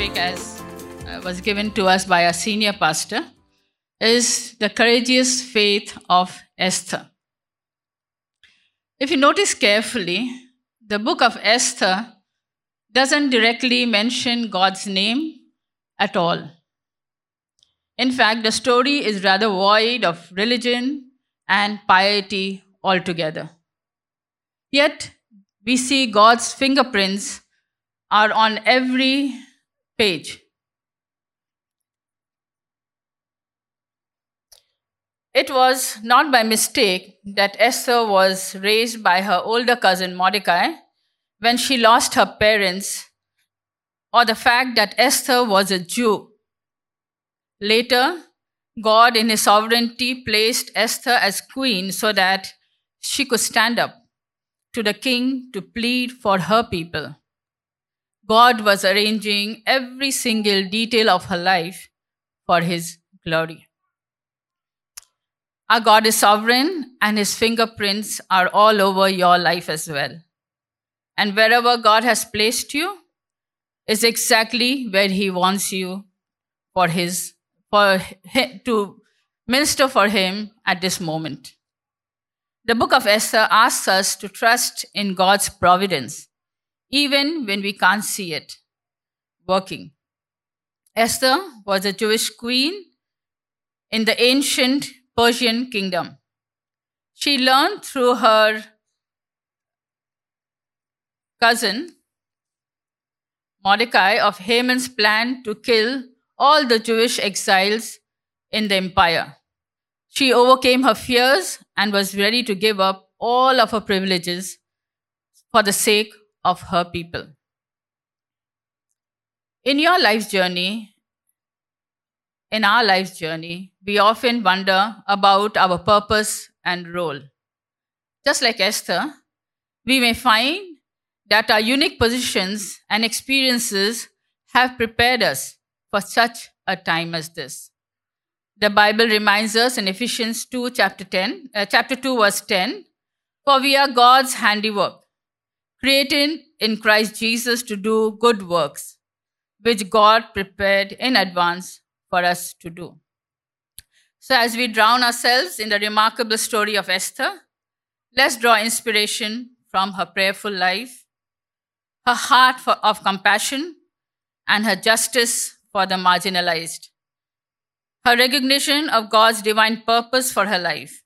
Topic, as uh, was given to us by our senior pastor, is the courageous faith of Esther. If you notice carefully, the book of Esther doesn't directly mention God's name at all. In fact, the story is rather void of religion and piety altogether. Yet, we see God's fingerprints are on every page. It was not by mistake that Esther was raised by her older cousin Mordecai when she lost her parents, or the fact that Esther was a Jew. Later, God, in His sovereignty, placed Esther as queen so that she could stand up to the king to plead for her people. God was arranging every single detail of her life for His glory. Our God is sovereign, and His fingerprints are all over your life as well. And wherever God has placed you is exactly where He wants you for His for to minister for Him at this moment. The book of Esther asks us to trust in God's providence, even when we can't see it working. Esther was a Jewish queen in the ancient Persian kingdom. She learned through her cousin Mordecai of Haman's plan to kill all the Jewish exiles in the empire. She overcame her fears and was ready to give up all of her privileges for the sake of her people. In your life's journey, in our life's journey, we often wonder about our purpose and role. Just like Esther, we may find that our unique positions and experiences have prepared us for such a time as this. The Bible reminds us in Ephesians 2 chapter 10, uh, chapter 2 verse 10, for we are God's handiwork, created in Christ Jesus to do good works, which God prepared in advance for us to do. So as we drown ourselves in the remarkable story of Esther, let's draw inspiration from her prayerful life, her heart for, of compassion, and her justice for the marginalized her recognition of God's divine purpose for her life,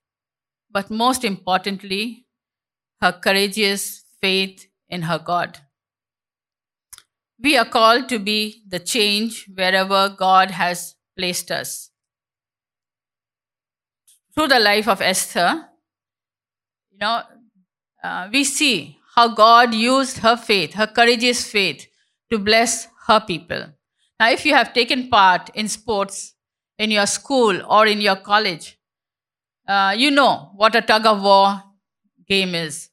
but most importantly, her courageous faith in her God. We are called to be the change wherever God has placed us. Through the life of Esther, you know, uh, we see how God used her faith, her courageous faith, to bless her people. Now, if you have taken part in sports, in your school or in your college, uh, you know what a tug of war game is.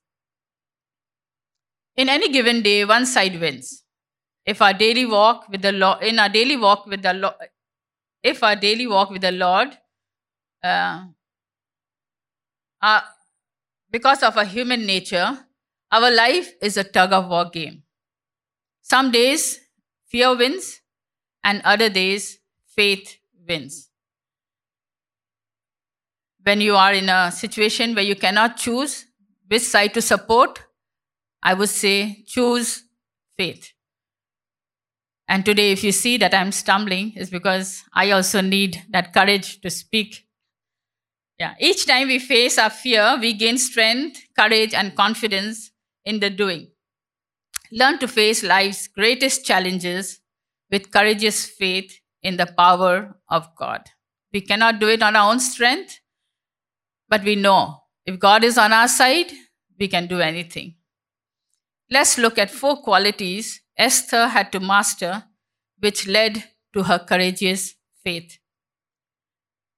In any given day, one side wins. If our daily walk with the Lord, in our daily walk with the Lord, if our daily walk with the Lord, uh, uh, because of our human nature, our life is a tug of war game. Some days fear wins, and other days faith wins. When you are in a situation where you cannot choose which side to support, I would say choose faith. And today, if you see that I'm stumbling, it's because I also need that courage to speak. Yeah. Each time we face our fear, we gain strength, courage, and confidence in the doing. Learn to face life's greatest challenges with courageous faith in the power of God. We cannot do it on our own strength, but we know if God is on our side, we can do anything. Let's look at four qualities Esther had to master which led to her courageous faith.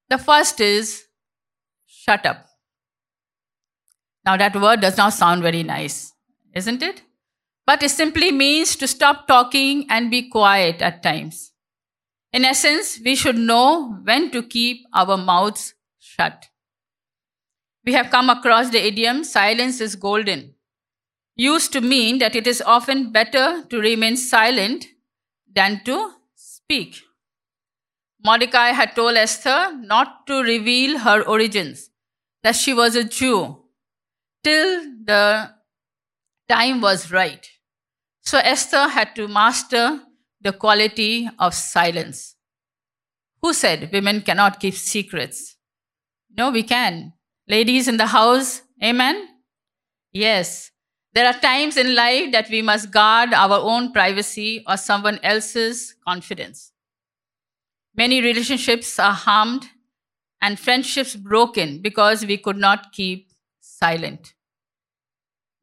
The first is shut up. Now, that word does not sound very nice, isn't it? But it simply means to stop talking and be quiet at times. In essence, we should know when to keep our mouths shut. We have come across the idiom silence is golden, used to mean that it is often better to remain silent than to speak. Mordecai had told Esther not to reveal her origins, that she was a Jew, till the time was right. So Esther had to master the quality of silence. Who said women cannot keep secrets? No, we can. Ladies in the house, amen? Yes. There are times in life that we must guard our own privacy or someone else's confidence. Many relationships are harmed and friendships broken because we could not keep silent.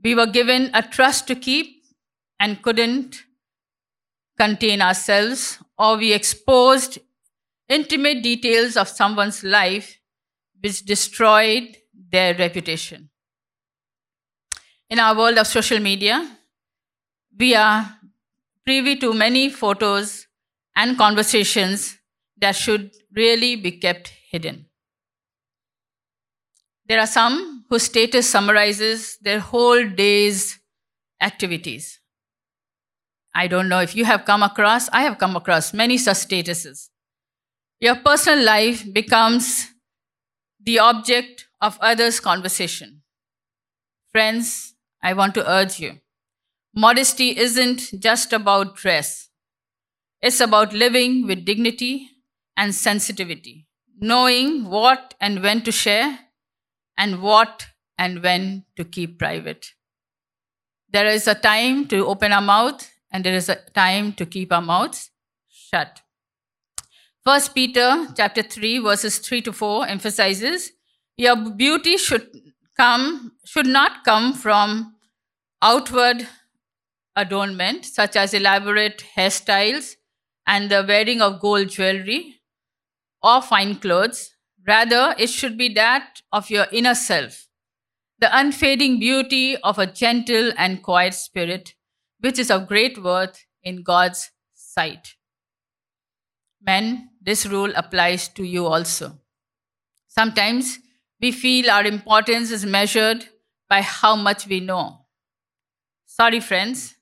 We were given a trust to keep and couldn't contain ourselves, or we exposed intimate details of someone's life which destroyed their reputation. In our world of social media, we are privy to many photos and conversations that should really be kept hidden. There are some whose status summarizes their whole day's activities. I don't know if you have come across, I have come across many such statuses. Your personal life becomes the object of others' conversation. Friends, I want to urge you modesty isn't just about dress, it's about living with dignity and sensitivity, knowing what and when to share and what and when to keep private. There is a time to open our mouth and there is a time to keep our mouths shut. First Peter chapter 3 verses 3 to 4 emphasizes your beauty should come should not come from outward adornment such as elaborate hairstyles and the wearing of gold jewelry or fine clothes rather it should be that of your inner self the unfading beauty of a gentle and quiet spirit which is of great worth in God's sight men this rule applies to you also. Sometimes we feel our importance is measured by how much we know. Sorry, friends,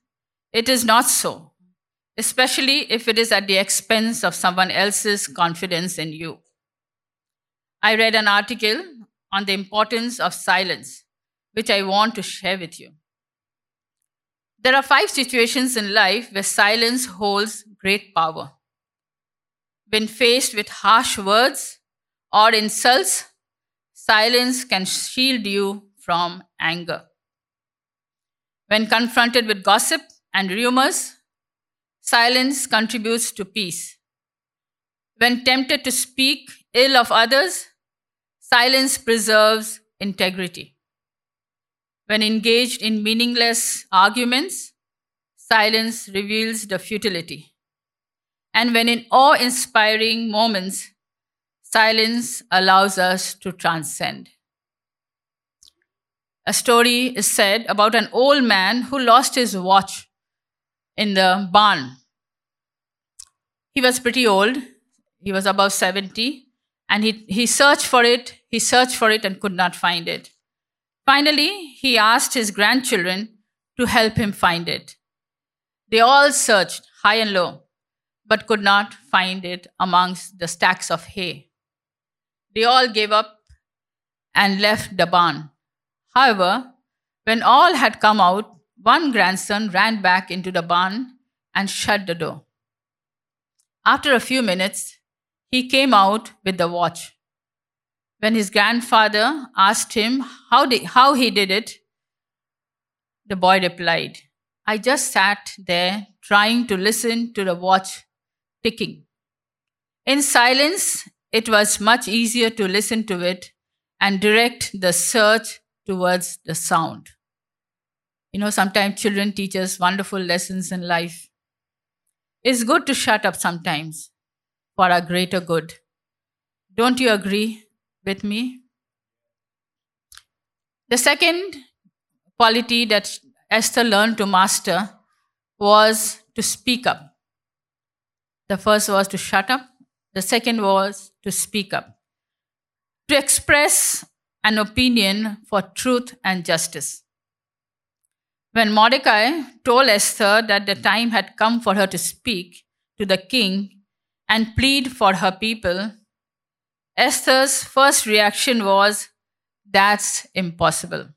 it is not so, especially if it is at the expense of someone else's confidence in you. I read an article on the importance of silence, which I want to share with you. There are five situations in life where silence holds great power. When faced with harsh words or insults, silence can shield you from anger. When confronted with gossip and rumors, silence contributes to peace. When tempted to speak ill of others, silence preserves integrity. When engaged in meaningless arguments, silence reveals the futility. And when in awe inspiring moments, silence allows us to transcend. A story is said about an old man who lost his watch in the barn. He was pretty old, he was above 70, and he, he searched for it, he searched for it and could not find it. Finally, he asked his grandchildren to help him find it. They all searched high and low, but could not find it amongst the stacks of hay. They all gave up and left the barn. However, when all had come out, one grandson ran back into the barn and shut the door. After a few minutes, he came out with the watch. When his grandfather asked him how, did, how he did it, the boy replied, I just sat there trying to listen to the watch ticking. In silence, it was much easier to listen to it and direct the search towards the sound. You know, sometimes children teach us wonderful lessons in life. It's good to shut up sometimes for our greater good. Don't you agree with me? The second quality that Esther learned to master was to speak up. The first was to shut up, the second was to speak up, to express an opinion for truth and justice. When Mordecai told Esther that the time had come for her to speak to the king and plead for her people, Esther's first reaction was, That's impossible.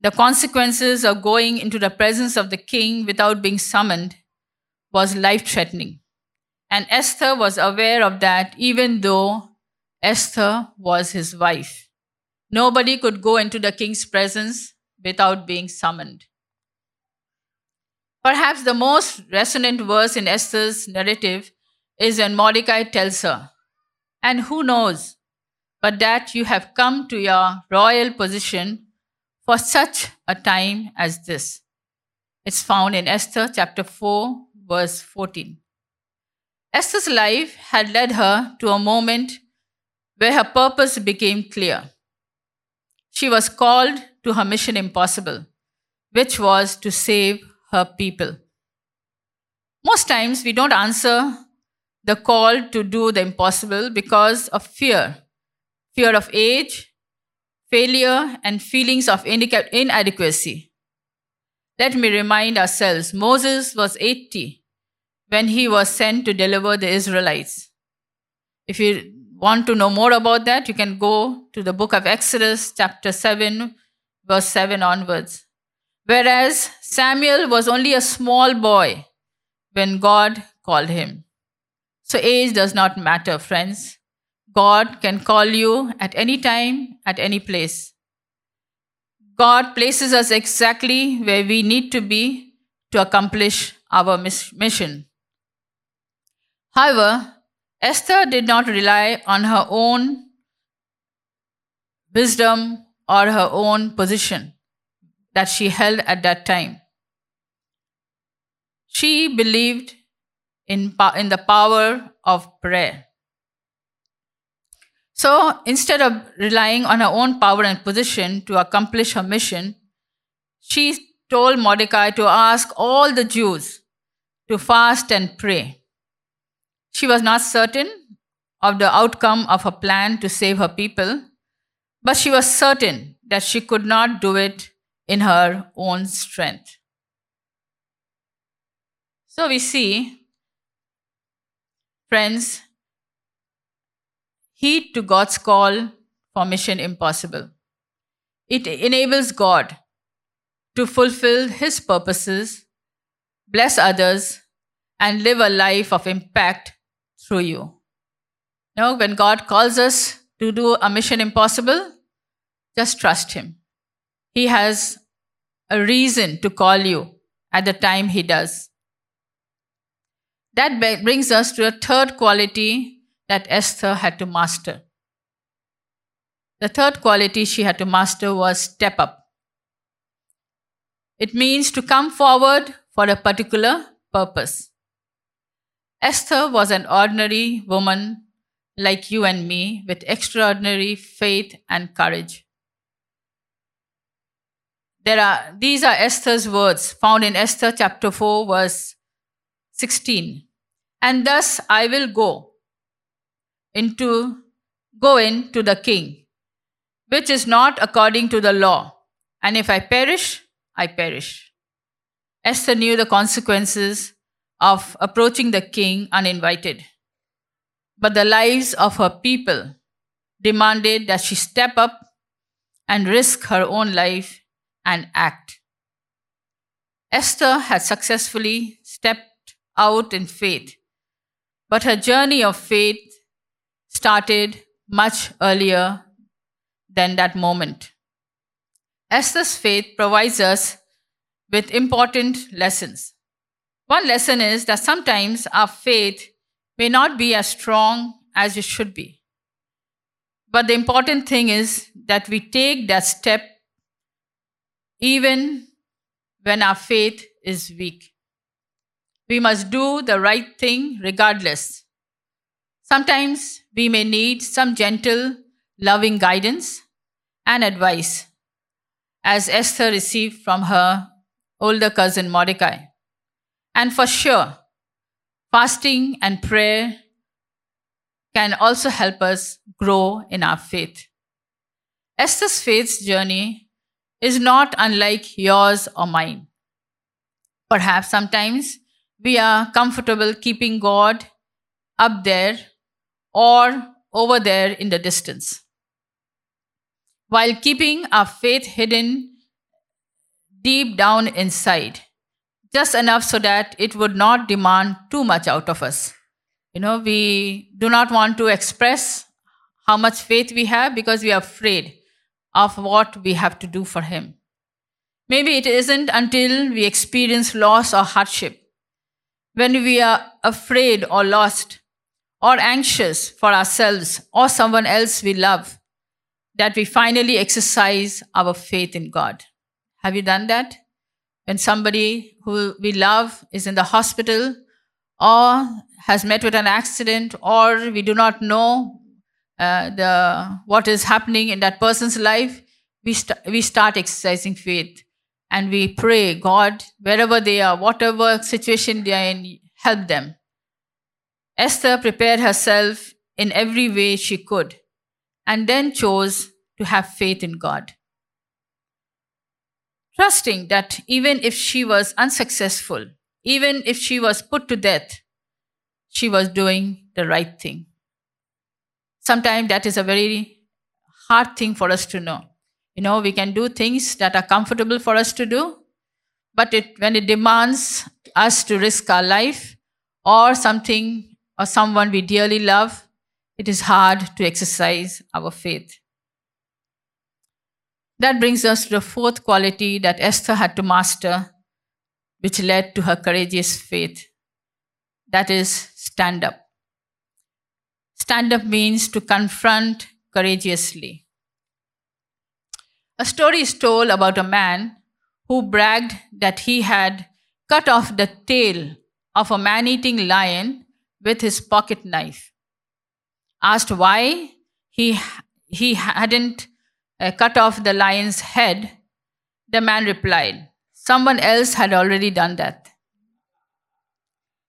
The consequences of going into the presence of the king without being summoned was life threatening. And Esther was aware of that, even though Esther was his wife. Nobody could go into the king's presence without being summoned. Perhaps the most resonant verse in Esther's narrative is when Mordecai tells her, And who knows but that you have come to your royal position for such a time as this. It's found in Esther chapter 4, verse 14. Esther's life had led her to a moment where her purpose became clear. She was called to her mission impossible, which was to save her people. Most times we don't answer the call to do the impossible because of fear fear of age, failure, and feelings of inadequacy. Let me remind ourselves Moses was 80 when he was sent to deliver the Israelites. If you want to know more about that, you can go to the book of Exodus, chapter 7, verse 7 onwards. Whereas Samuel was only a small boy when God called him. So, age does not matter, friends. God can call you at any time, at any place. God places us exactly where we need to be to accomplish our mission. However, Esther did not rely on her own wisdom or her own position that she held at that time. She believed in, in the power of prayer. So instead of relying on her own power and position to accomplish her mission, she told Mordecai to ask all the Jews to fast and pray. She was not certain of the outcome of her plan to save her people, but she was certain that she could not do it in her own strength. So we see, friends, heed to God's call for Mission Impossible. It enables God to fulfill His purposes, bless others, and live a life of impact through you. Now, when God calls us to do a mission impossible, just trust Him. He has a reason to call you at the time He does. That brings us to a third quality that Esther had to master. The third quality she had to master was step up. It means to come forward for a particular purpose. Esther was an ordinary woman like you and me with extraordinary faith and courage. There are, these are Esther's words found in Esther chapter 4, verse 16. And thus I will go into go in to the king, which is not according to the law. And if I perish, I perish. Esther knew the consequences of approaching the king uninvited. But the lives of her people demanded that she step up and risk her own life and act. Esther had successfully stepped out in faith, but her journey of faith started much earlier than that moment. Esther's faith provides us with important lessons. One lesson is that sometimes our faith may not be as strong as it should be. But the important thing is that we take that step even when our faith is weak. We must do the right thing regardless. Sometimes we may need some gentle, loving guidance and advice, as Esther received from her older cousin Mordecai. And for sure, fasting and prayer can also help us grow in our faith. Esther's faith journey is not unlike yours or mine. Perhaps sometimes we are comfortable keeping God up there or over there in the distance, while keeping our faith hidden deep down inside, just enough so that it would not demand too much out of us. You know, we do not want to express how much faith we have because we are afraid of what we have to do for Him. Maybe it isn't until we experience loss or hardship, when we are afraid or lost, or anxious for ourselves or someone else we love, that we finally exercise our faith in God. Have you done that? When somebody who we love is in the hospital or has met with an accident or we do not know uh, the what is happening in that person's life, we, st- we start exercising faith and we pray, God, wherever they are, whatever situation they are in, help them. Esther prepared herself in every way she could and then chose to have faith in God. Trusting that even if she was unsuccessful, even if she was put to death, she was doing the right thing. Sometimes that is a very hard thing for us to know. You know, we can do things that are comfortable for us to do, but it, when it demands us to risk our life or something or someone we dearly love, it is hard to exercise our faith. That brings us to the fourth quality that Esther had to master, which led to her courageous faith. That is, stand up. Stand up means to confront courageously. A story is told about a man who bragged that he had cut off the tail of a man eating lion with his pocket knife. Asked why he, he hadn't uh, cut off the lion's head, the man replied, Someone else had already done that.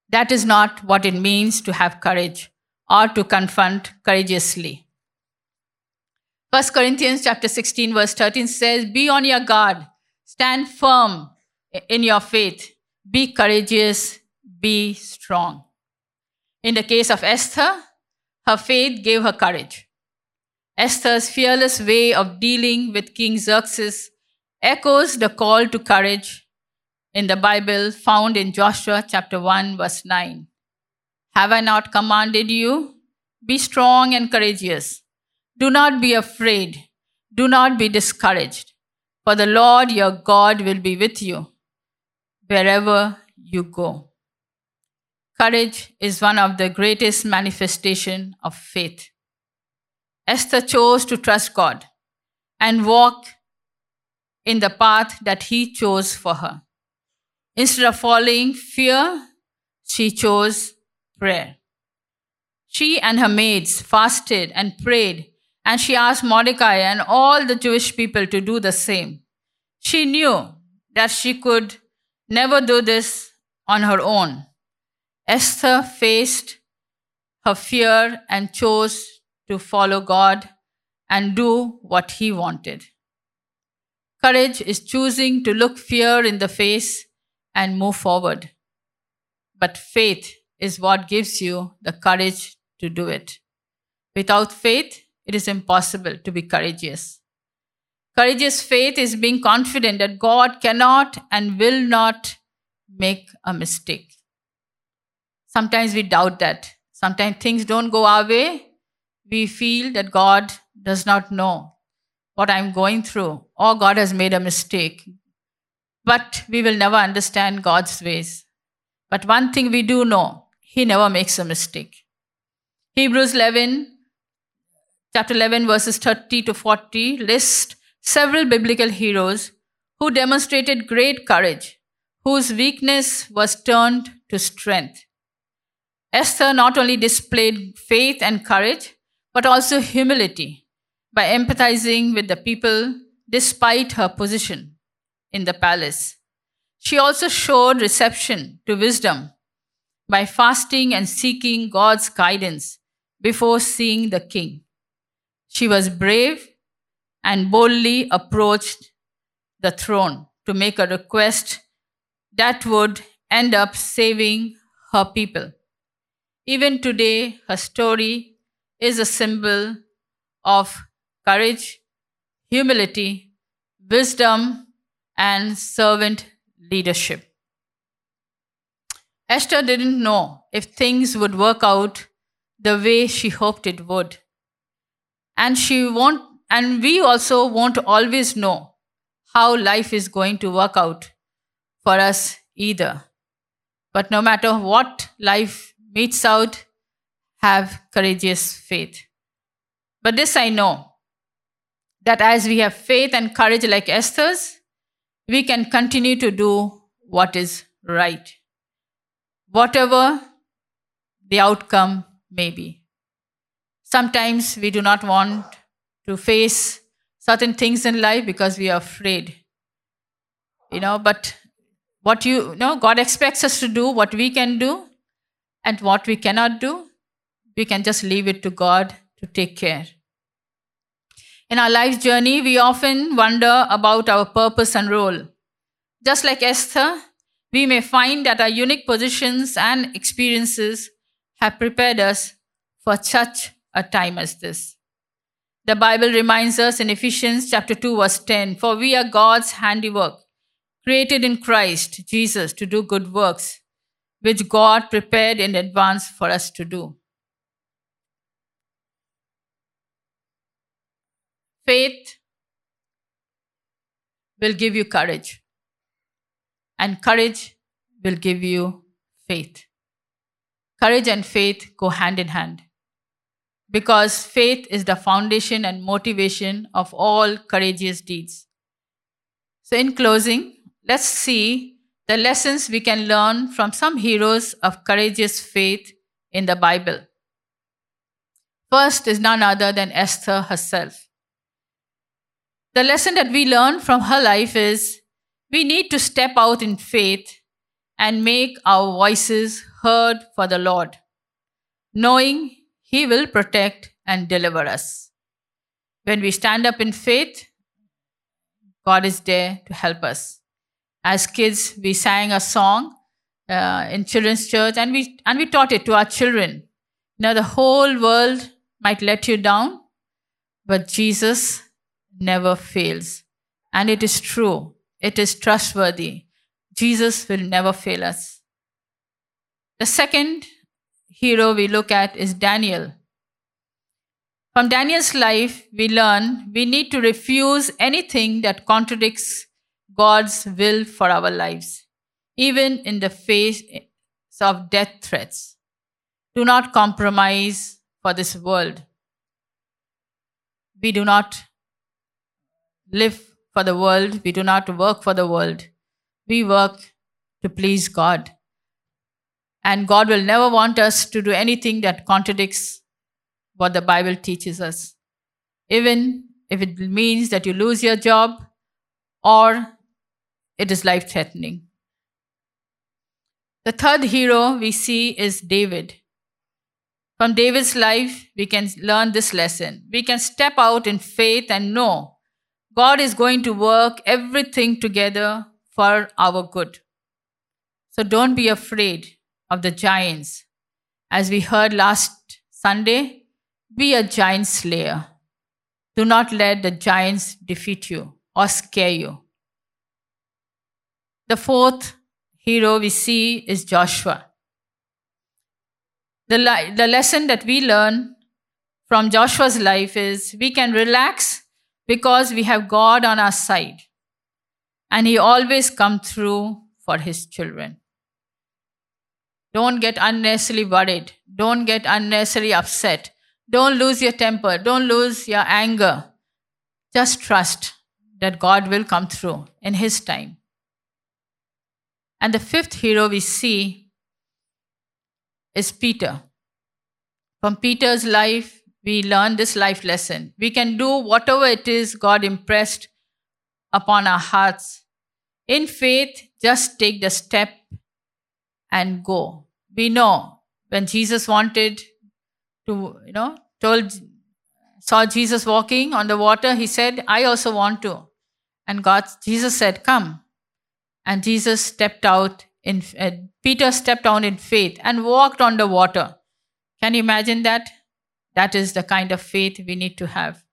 That is not what it means to have courage or to confront courageously. 1 Corinthians chapter 16 verse 13 says, Be on your guard, stand firm in your faith, be courageous, be strong. In the case of Esther, her faith gave her courage. Esther's fearless way of dealing with King Xerxes echoes the call to courage in the Bible found in Joshua chapter 1 verse 9. Have I not commanded you? Be strong and courageous. Do not be afraid. Do not be discouraged. For the Lord your God will be with you wherever you go. Courage is one of the greatest manifestation of faith. Esther chose to trust God and walk in the path that he chose for her. Instead of following fear, she chose prayer. She and her maids fasted and prayed, and she asked Mordecai and all the Jewish people to do the same. She knew that she could never do this on her own. Esther faced her fear and chose to follow God and do what he wanted. Courage is choosing to look fear in the face and move forward. But faith is what gives you the courage to do it. Without faith, it is impossible to be courageous. Courageous faith is being confident that God cannot and will not make a mistake. Sometimes we doubt that. Sometimes things don't go our way. We feel that God does not know what I'm going through, or God has made a mistake. But we will never understand God's ways. But one thing we do know, He never makes a mistake. Hebrews 11, chapter 11, verses 30 to 40 list several biblical heroes who demonstrated great courage, whose weakness was turned to strength. Esther not only displayed faith and courage, but also humility by empathizing with the people despite her position in the palace. She also showed reception to wisdom by fasting and seeking God's guidance before seeing the king. She was brave and boldly approached the throne to make a request that would end up saving her people. Even today, her story is a symbol of courage, humility, wisdom, and servant leadership. Esther didn't know if things would work out the way she hoped it would. And she won't and we also won't always know how life is going to work out for us either. But no matter what life metes out, have courageous faith. But this I know that as we have faith and courage like Esther's, we can continue to do what is right, whatever the outcome may be. Sometimes we do not want to face certain things in life because we are afraid. You know, but what you, you know, God expects us to do what we can do and what we cannot do, we can just leave it to God to take care. In our life journey, we often wonder about our purpose and role. Just like Esther, we may find that our unique positions and experiences have prepared us for such a time as this. The Bible reminds us in Ephesians chapter 2 verse 10, for we are God's handiwork, created in Christ Jesus to do good works, which God prepared in advance for us to do. Faith will give you courage, and courage will give you faith. Courage and faith go hand in hand because faith is the foundation and motivation of all courageous deeds. So, in closing, let's see the lessons we can learn from some heroes of courageous faith in the Bible. First is none other than Esther herself. The lesson that we learn from her life is we need to step out in faith and make our voices heard for the Lord, knowing He will protect and deliver us. When we stand up in faith, God is there to help us. As kids, we sang a song uh, in children's church and we, and we taught it to our children. Now, the whole world might let you down, but Jesus never fails. And it is true, it is trustworthy. Jesus will never fail us. The second hero we look at is Daniel. From Daniel's life, we learn we need to refuse anything that contradicts God's will for our lives, even in the face of death threats. Do not compromise for this world. We do not live for the world. We do not work for the world. We work to please God. And God will never want us to do anything that contradicts what the Bible teaches us. Even if it means that you lose your job or it is life threatening. The third hero we see is David. From David's life, we can learn this lesson. We can step out in faith and know God is going to work everything together for our good. So don't be afraid of the giants. As we heard last Sunday, be a giant slayer. Do not let the giants defeat you or scare you. The fourth hero we see is Joshua. The, the lesson that we learn from Joshua's life is we can relax because we have God on our side. And He always comes through for His children. Don't get unnecessarily worried. Don't get unnecessarily upset. Don't lose your temper. Don't lose your anger. Just trust that God will come through in His time. And the fifth hero we see is Peter. From Peter's life, we learn this life lesson. We can do whatever it is God impressed upon our hearts. In faith, just take the step and go. We know when Jesus wanted to, you know, told, saw Jesus walking on the water, he said, I also want to. And God, Jesus said, Come. And Jesus stepped out in, uh, Peter stepped out in faith and walked on the water. Can you imagine that? That is the kind of faith we need to have.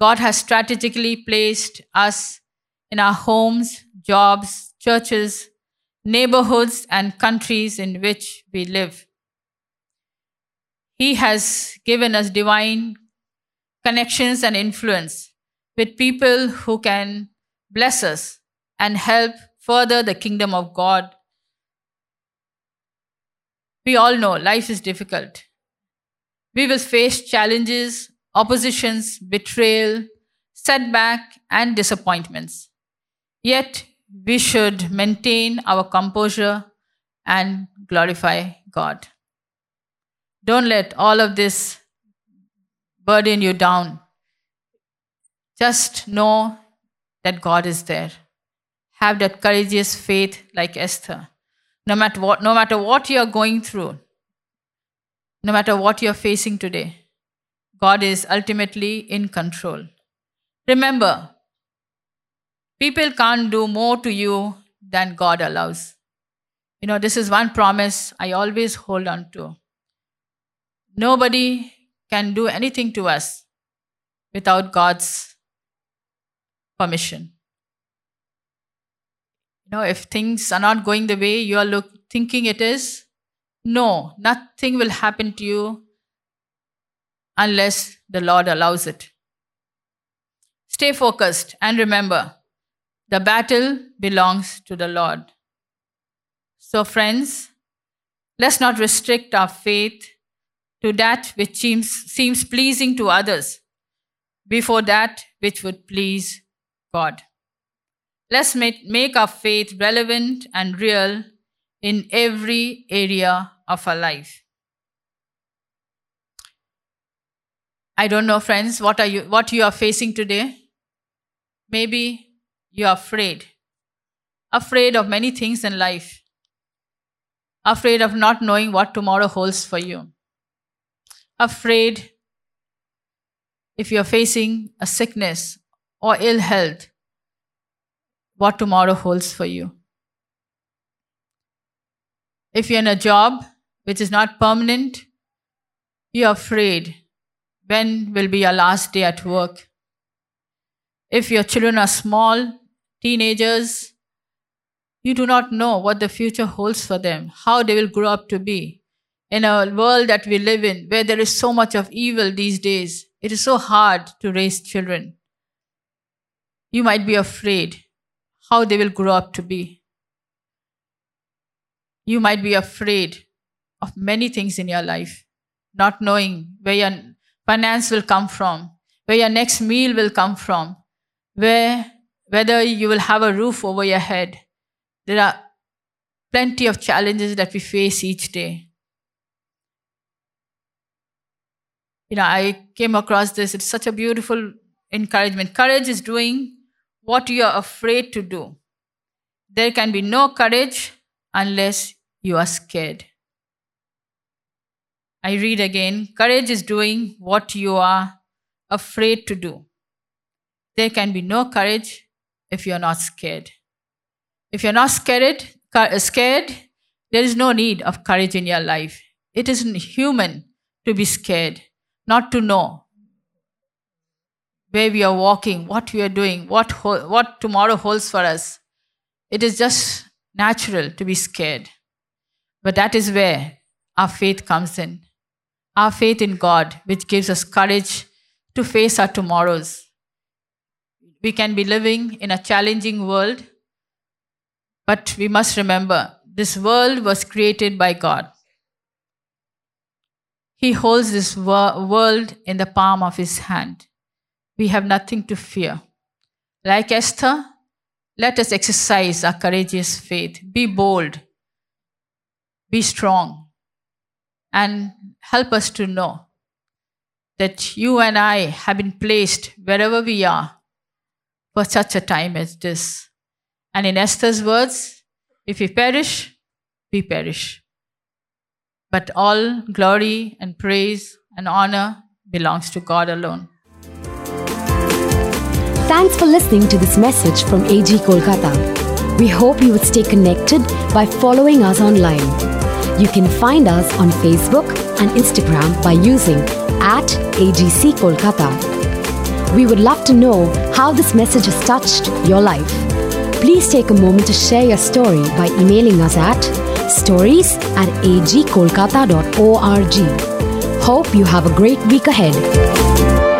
God has strategically placed us in our homes, jobs, churches, neighborhoods, and countries in which we live. He has given us divine connections and influence with people who can bless us and help further the kingdom of God. We all know life is difficult. We will face challenges, oppositions, betrayal, setback, and disappointments. Yet, we should maintain our composure and glorify God. Don't let all of this burden you down. Just know that God is there. Have that courageous faith like Esther. No matter what, no matter what you're going through, no matter what you're facing today, God is ultimately in control. Remember, people can't do more to you than God allows. You know, this is one promise I always hold on to. Nobody can do anything to us without God's permission. You know, if things are not going the way you are look, thinking it is, no, nothing will happen to you unless the Lord allows it. Stay focused and remember the battle belongs to the Lord. So, friends, let's not restrict our faith to that which seems, seems pleasing to others before that which would please God. Let's make, make our faith relevant and real in every area of our life. I don't know, friends, what are you what you are facing today? Maybe you are afraid. Afraid of many things in life. Afraid of not knowing what tomorrow holds for you afraid if you're facing a sickness or ill health, what tomorrow holds for you. If you're in a job which is not permanent, you're afraid when will be your last day at work. If your children are small, teenagers, you do not know what the future holds for them, how they will grow up to be in a world that we live in where there is so much of evil these days, it is so hard to raise children. You might be afraid how they will grow up to be. You might be afraid of many things in your life, not knowing where your finance will come from, where your next meal will come from, where whether you will have a roof over your head. There are plenty of challenges that we face each day. you know, I came across this. It's such a beautiful encouragement. Courage is doing what you are afraid to do. There can be no courage unless you are scared. I read again courage is doing what you are afraid to do. There can be no courage if you're not scared. If you're not scared, uh, scared, there is no need of courage in your life. It isn't human to be scared not to know where we are walking, what we are doing, what, what tomorrow holds for us. It is just natural to be scared. But that is where our faith comes in. Our faith in God, which gives us courage to face our tomorrows. We can be living in a challenging world, but we must remember this world was created by God. He holds this wor- world in the palm of his hand. We have nothing to fear. Like Esther, let us exercise our courageous faith. Be bold. Be strong. And help us to know that you and I have been placed wherever we are for such a time as this. And in Esther's words, if we perish, we perish. But all glory and praise and honor belongs to God alone. Thanks for listening to this message from AG Kolkata. We hope you would stay connected by following us online. You can find us on Facebook and Instagram by using at AGC Kolkata. We would love to know how this message has touched your life. Please take a moment to share your story by emailing us at stories at agkolkata.org. Hope you have a great week ahead.